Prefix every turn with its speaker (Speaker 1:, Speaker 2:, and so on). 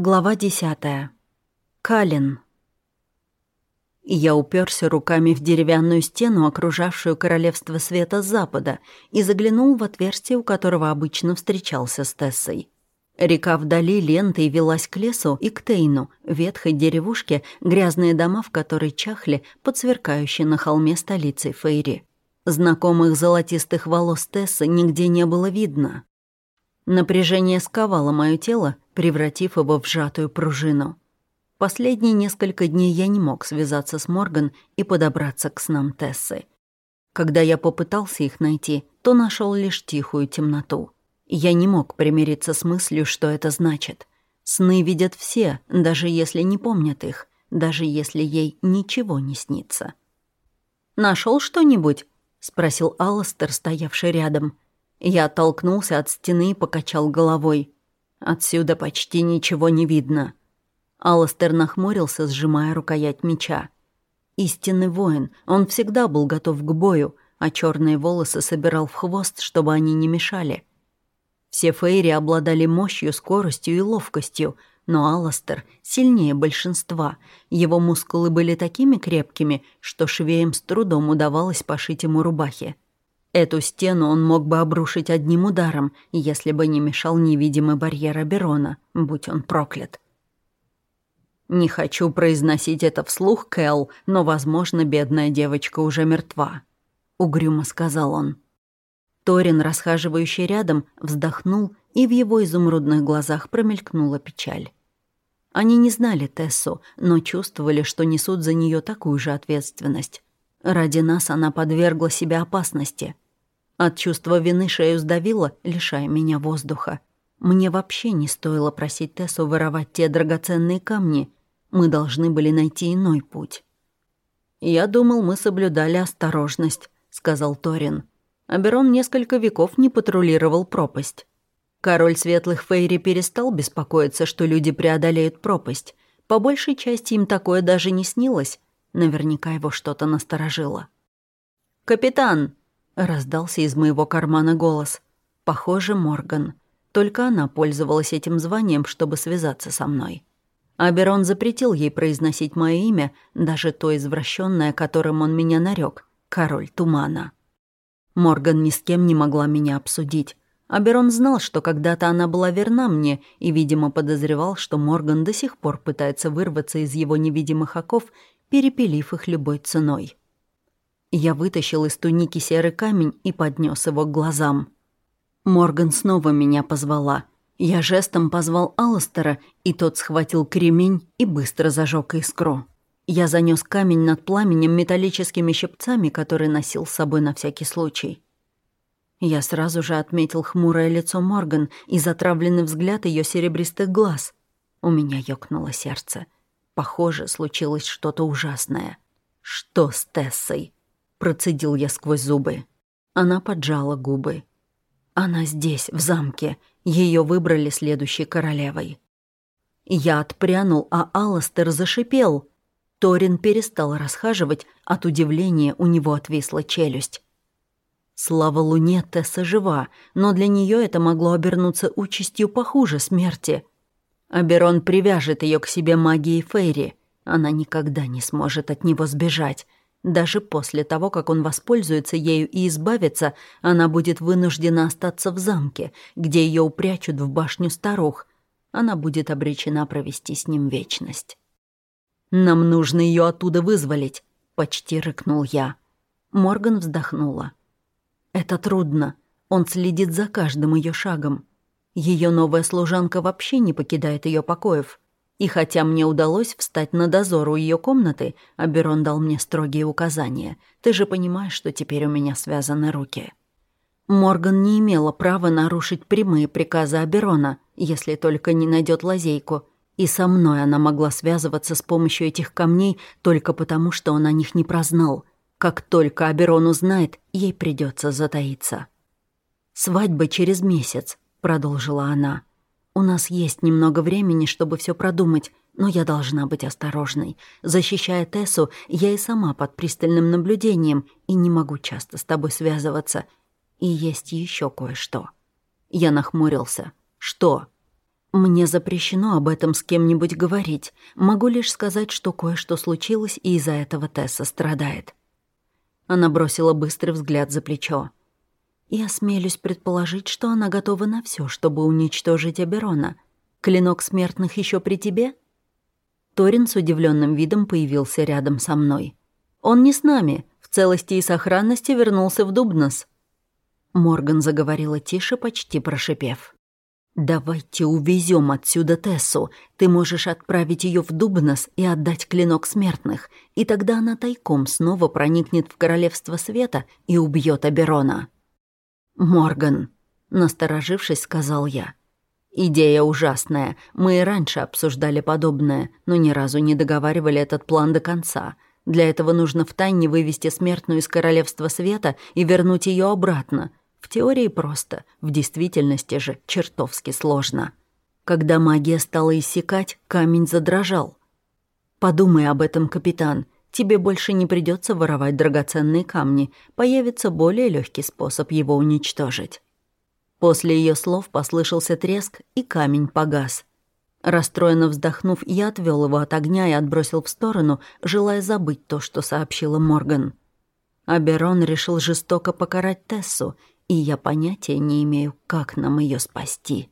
Speaker 1: Глава десятая. Калин. Я уперся руками в деревянную стену, окружавшую королевство света с запада, и заглянул в отверстие, у которого обычно встречался с Тессой. Река вдали лентой велась к лесу и к Тейну, ветхой деревушке, грязные дома в которой чахли под сверкающей на холме столицей Фейри. Знакомых золотистых волос Тессы нигде не было видно. Напряжение сковало мое тело, превратив его в сжатую пружину. Последние несколько дней я не мог связаться с Морган и подобраться к снам Тессы. Когда я попытался их найти, то нашел лишь тихую темноту. Я не мог примириться с мыслью, что это значит. Сны видят все, даже если не помнят их, даже если ей ничего не снится. Нашел что-нибудь?» — спросил Алластер, стоявший рядом. Я оттолкнулся от стены и покачал головой. Отсюда почти ничего не видно. Алластер нахмурился, сжимая рукоять меча. Истинный воин, он всегда был готов к бою, а черные волосы собирал в хвост, чтобы они не мешали. Все фейри обладали мощью, скоростью и ловкостью, но Алластер сильнее большинства. Его мускулы были такими крепкими, что швеям с трудом удавалось пошить ему рубахи. Эту стену он мог бы обрушить одним ударом, если бы не мешал невидимый барьер Аберона, будь он проклят. «Не хочу произносить это вслух, Кэл, но, возможно, бедная девочка уже мертва», — угрюмо сказал он. Торин, расхаживающий рядом, вздохнул, и в его изумрудных глазах промелькнула печаль. Они не знали Тессу, но чувствовали, что несут за нее такую же ответственность. Ради нас она подвергла себя опасности. От чувства вины шею сдавило, лишая меня воздуха. Мне вообще не стоило просить Тессу воровать те драгоценные камни. Мы должны были найти иной путь. «Я думал, мы соблюдали осторожность», — сказал Торин. Аберон несколько веков не патрулировал пропасть. Король Светлых Фейри перестал беспокоиться, что люди преодолеют пропасть. По большей части им такое даже не снилось, Наверняка его что-то насторожило. «Капитан!» — раздался из моего кармана голос. Похоже, Морган. Только она пользовалась этим званием, чтобы связаться со мной. Аберон запретил ей произносить мое имя, даже то извращенное, которым он меня нарек, король тумана. Морган ни с кем не могла меня обсудить. Аберон знал, что когда-то она была верна мне, и, видимо, подозревал, что Морган до сих пор пытается вырваться из его невидимых оков перепилив их любой ценой. Я вытащил из туники серый камень и поднес его к глазам. Морган снова меня позвала. Я жестом позвал Алластера, и тот схватил кремень и быстро зажег искру. Я занес камень над пламенем металлическими щипцами, которые носил с собой на всякий случай. Я сразу же отметил хмурое лицо Морган и затравленный взгляд ее серебристых глаз. У меня ёкнуло сердце — Похоже, случилось что-то ужасное. «Что с Тессой?» — процедил я сквозь зубы. Она поджала губы. «Она здесь, в замке. Ее выбрали следующей королевой». Я отпрянул, а Алластер зашипел. Торин перестал расхаживать, от удивления у него отвисла челюсть. Слава Луне, Тесса жива, но для нее это могло обернуться участью похуже смерти — Аберон привяжет ее к себе магией Фейри. Она никогда не сможет от него сбежать. Даже после того, как он воспользуется ею и избавится, она будет вынуждена остаться в замке, где ее упрячут в башню старух. Она будет обречена провести с ним вечность. «Нам нужно ее оттуда вызволить», — почти рыкнул я. Морган вздохнула. «Это трудно. Он следит за каждым ее шагом. Ее новая служанка вообще не покидает ее покоев. И хотя мне удалось встать на дозор у ее комнаты, Аберон дал мне строгие указания. Ты же понимаешь, что теперь у меня связаны руки. Морган не имела права нарушить прямые приказы Аберона, если только не найдет лазейку. И со мной она могла связываться с помощью этих камней только потому, что он о них не прознал. Как только Аберон узнает, ей придется затаиться. Свадьба через месяц. — продолжила она. «У нас есть немного времени, чтобы все продумать, но я должна быть осторожной. Защищая Тессу, я и сама под пристальным наблюдением и не могу часто с тобой связываться. И есть еще кое-что». Я нахмурился. «Что?» Мне запрещено об этом с кем-нибудь говорить. Могу лишь сказать, что кое-что случилось, и из-за этого Тесса страдает. Она бросила быстрый взгляд за плечо. Я осмелюсь предположить, что она готова на все, чтобы уничтожить Аберона. Клинок смертных еще при тебе? Торин с удивленным видом появился рядом со мной. Он не с нами, в целости и сохранности вернулся в Дубнос. Морган заговорила тише, почти прошипев. «Давайте увезем отсюда Тессу. Ты можешь отправить ее в Дубнос и отдать клинок смертных, и тогда она тайком снова проникнет в Королевство Света и убьет Аберона». «Морган», — насторожившись, сказал я. «Идея ужасная. Мы и раньше обсуждали подобное, но ни разу не договаривали этот план до конца. Для этого нужно втайне вывести смертную из Королевства Света и вернуть ее обратно, в теории просто, в действительности же чертовски сложно. Когда магия стала иссякать, камень задрожал. Подумай об этом, капитан. Тебе больше не придется воровать драгоценные камни, появится более легкий способ его уничтожить. После ее слов послышался треск, и камень погас. Расстроенно вздохнув, я отвел его от огня и отбросил в сторону, желая забыть то, что сообщила Морган. Аберон решил жестоко покарать Тессу, и я понятия не имею, как нам ее спасти.